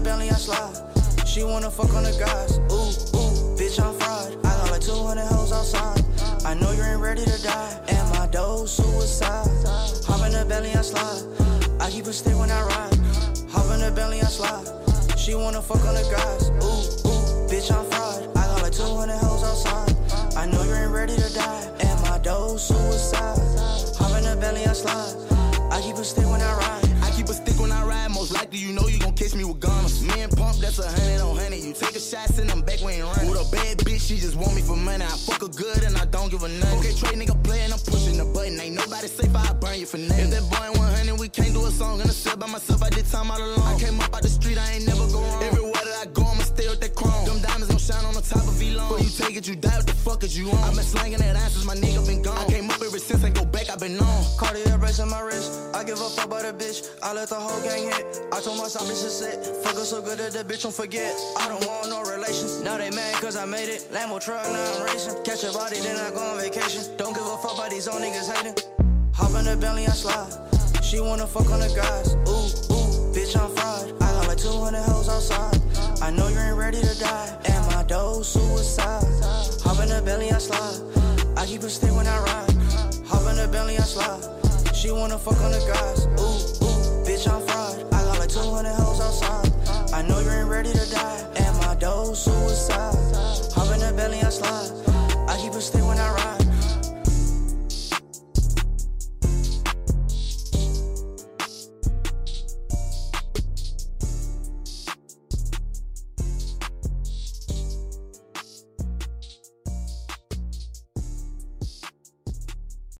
Bentley, I slide. She wanna fuck on the guys. Ooh, ooh, bitch, I'm fried. I got like 200 hoes outside. I know you ain't ready to die. And my dough suicide. Hop in the Bentley, I slide. I keep a stick when I ride. Hop in the Bentley, I slide. She wanna fuck on the guys. Ooh, ooh, bitch, I'm fried. I got like 200 hoes outside. I know you ain't ready to die. And my dough suicide. Hop in the Bentley, I slide. I keep a stick when I ride. I keep a stick when I ride, most likely you know you catch me with gunners. Me and Pump, that's a hundred on hundred. You take a shot, send them back, we ain't running. With a bad bitch, she just want me for money. I fuck her good and I don't give a nothing. Okay, trade nigga playing, I'm pushing the button. Ain't nobody safe, I burn you for nothing. If that boy ain't 100, we can't do a song. Gonna sell by myself, I did time all alone. I came up out the street, I ain't never go wrong. Everywhere that I go, I'ma stay with that chrome. Them diamonds gon' shine on the top of V-Long. You take it, you die, what the fuck is you on? i been slanging that ass since my nigga been gone. I came up ever since, ain't go back, I been on. Cartier brace on my wrist. I give a fuck about a bitch. I let the whole gang hit. I told myself this is it. Fuck her so good that the bitch don't forget. I don't want no relations. Now they mad cause I made it. Lambo truck, now I'm racing. Catch a body, then I go on vacation. Don't give a fuck about these old niggas hating. Hop in the Bentley, I slide. She wanna fuck on the guys. Ooh, ooh, bitch, I'm fried. I got like 200 hoes outside. I know you ain't ready to die. And my dough suicide. Hop in the Bentley, I slide. I keep a stick when I ride. The I slide. She wanna fuck on the guys. Ooh, ooh, bitch, I'm fried. I got like 200 hoes outside.